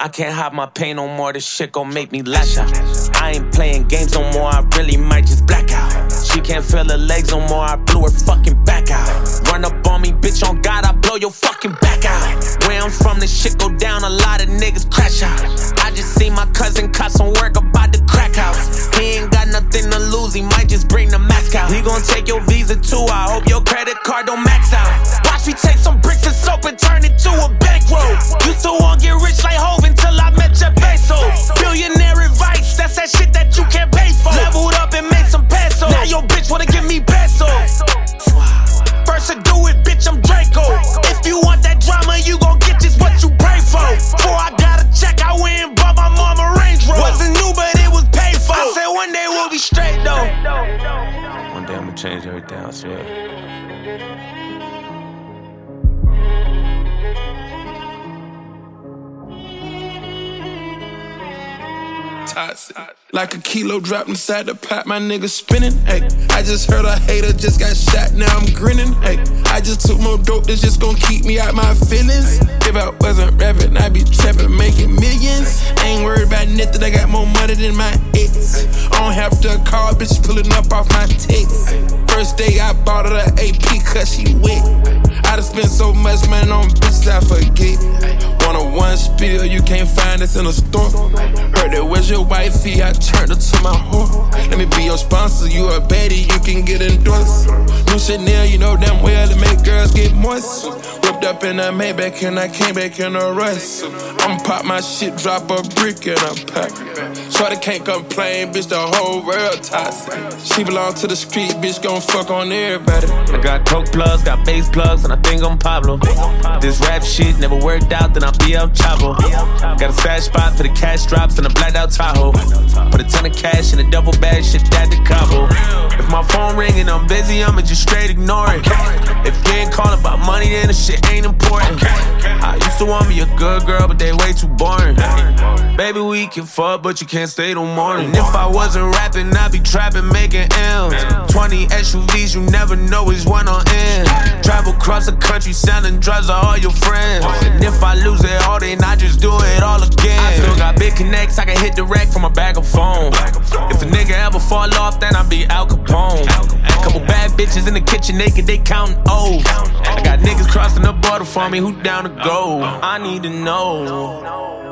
I can't hide my pain no more, this shit gon' make me lash out. I ain't playing games no more, I really might just black out. She can't feel her legs no more, I blew her fucking back out. Run up on me, bitch, on God, I blow your fucking back out. Where I'm from, this shit go down, a lot of niggas crash out. I just see my cousin cut some work about the crack house. He ain't got nothing to lose, he might just bring the mask out. He gon' take your visa too, I hope your credit card don't max out. One day change everything, I. Like a kilo dropped inside the pot, my nigga spinning. Hey, I just heard a hater just got shot, now I'm grinning. Hey, I just took more dope that's just gonna keep me out my feelings. If I wasn't rapping, I'd be trapping, making millions. Ain't worried about nothing, I got more money than my bitch pulling up off my text. First day I bought her the AP, cause she wet. I done spent so much money on bitches, I forget. One on one spill, you can't find this in a store. Heard that was your wifey, I turned her to my whore. Let me be your sponsor, you a baddie, can get endorsed. New Chanel, you know damn well to make girls get moist. Whipped up in a Maybach and I came back in a rush. I'ma pop my shit, drop a brick in a pack. Shorty can't complain, bitch, the whole world toxic. She belong to the street, bitch, gon' fuck on everybody. I got coke plugs, got bass plugs, and I think I'm Pablo. This rap shit never worked out, then I'll be El Chapo. Got a stash spot for the cash drops and a blacked out Tahoe. Put a ton of cash in a double bag, shit that to Cabo. If my phone ring and I'm busy, I'ma just straight ignore it. If you ain't calling about money, then the shit ain't important. I used to want me a good girl, but they way too boring. Baby, we can fuck, but you can't stay till morning. If I wasn't rapping, I'd be trapping, making M's. 20 SUVs, you never know which one on end. Travel across the country, selling drugs to all your friends. And if I lose it all, then I just do it all again. I still got big connects, I can hit the rack from a bag of phone. If a nigga ever fall off, then I be Al Capone. Couple bad bitches in the kitchen, naked, they counting O's. I got niggas crossing the border for me, who down to go? I need to know.